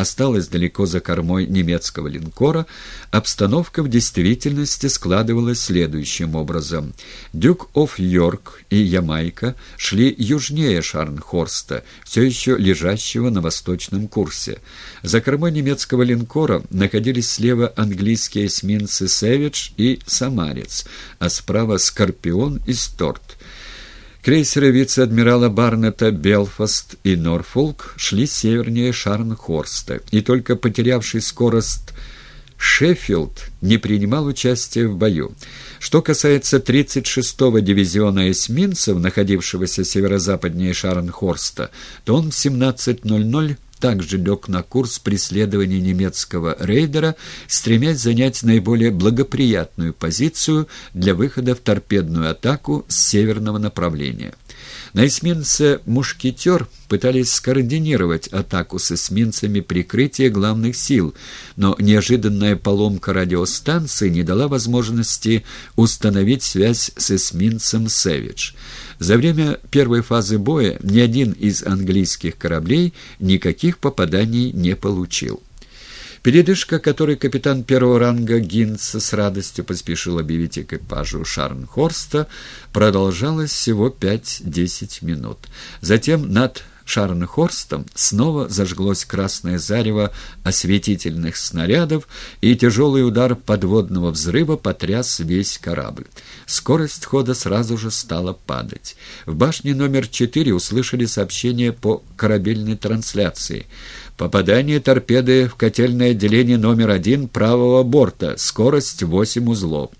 осталась далеко за кормой немецкого линкора, обстановка в действительности складывалась следующим образом. Дюк оф Йорк и Ямайка шли южнее Шарнхорста, все еще лежащего на восточном курсе. За кормой немецкого линкора находились слева английские эсминцы «Сэвидж» и «Самарец», а справа «Скорпион» и «Сторт». Крейсеры вице-адмирала Барнета «Белфаст» и «Норфолк» шли севернее Шарнхорста, и только потерявший скорость Шеффилд не принимал участия в бою. Что касается 36-го дивизиона эсминцев, находившегося северо-западнее Шарнхорста, то он в 17.00 также лег на курс преследования немецкого рейдера, стремясь занять наиболее благоприятную позицию для выхода в торпедную атаку с северного направления. На эсминце «Мушкетер» пытались скоординировать атаку с эсминцами прикрытия главных сил, но неожиданная поломка радиостанции не дала возможности установить связь с эсминцем «Сэвидж». За время первой фазы боя ни один из английских кораблей никаких попаданий не получил. Передышка, которой капитан первого ранга Гинц с радостью поспешил объявить экипажу Шарнхорста, продолжалась всего 5-10 минут. Затем над Шарнхорстом снова зажглось красное зарево осветительных снарядов, и тяжелый удар подводного взрыва потряс весь корабль. Скорость хода сразу же стала падать. В башне номер 4 услышали сообщение по корабельной трансляции — Попадание торпеды в котельное отделение номер один правого борта. Скорость 8 узлов.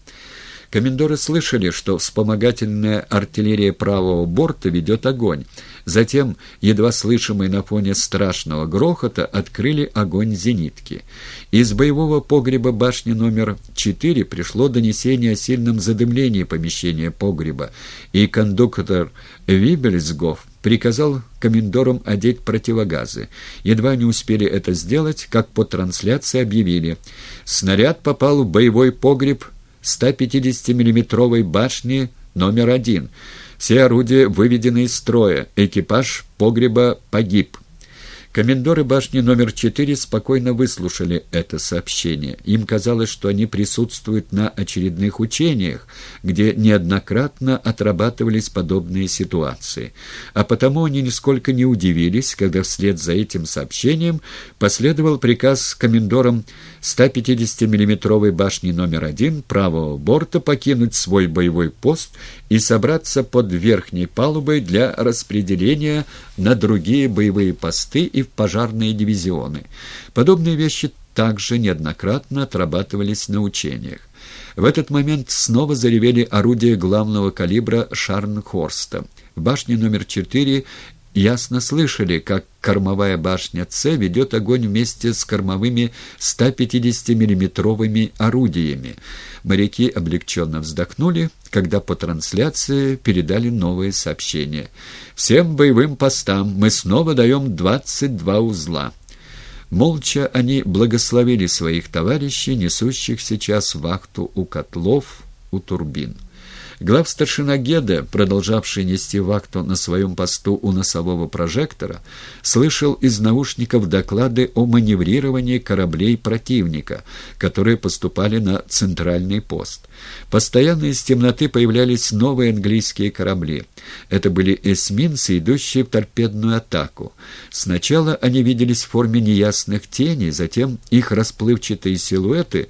Комендоры слышали, что вспомогательная артиллерия правого борта ведет огонь. Затем, едва слышимый на фоне страшного грохота, открыли огонь зенитки. Из боевого погреба башни номер 4 пришло донесение о сильном задымлении помещения погреба, и кондуктор Вибельсгоф приказал комендорам одеть противогазы. Едва не успели это сделать, как по трансляции объявили. Снаряд попал в боевой погреб 150-миллиметровой башни номер один. Все орудия выведены из строя. Экипаж погреба погиб. Комендоры башни номер 4 спокойно выслушали это сообщение. Им казалось, что они присутствуют на очередных учениях, где неоднократно отрабатывались подобные ситуации. А потому они нисколько не удивились, когда вслед за этим сообщением последовал приказ комендорам 150 миллиметровой башни номер 1 правого борта покинуть свой боевой пост и собраться под верхней палубой для распределения на другие боевые посты и в пожарные дивизионы. Подобные вещи также неоднократно отрабатывались на учениях. В этот момент снова заревели орудия главного калибра Шарнхорста. В башне номер 4 ясно слышали, как кормовая башня С ведет огонь вместе с кормовыми 150 миллиметровыми орудиями. Моряки облегченно вздохнули, когда по трансляции передали новые сообщения. «Всем боевым постам мы снова даем 22 узла». Молча они благословили своих товарищей, несущих сейчас вахту у котлов, у турбин. Главстаршина Геда, продолжавший нести вахту на своем посту у носового прожектора, слышал из наушников доклады о маневрировании кораблей противника, которые поступали на центральный пост. Постоянно из темноты появлялись новые английские корабли. Это были эсминцы, идущие в торпедную атаку. Сначала они виделись в форме неясных теней, затем их расплывчатые силуэты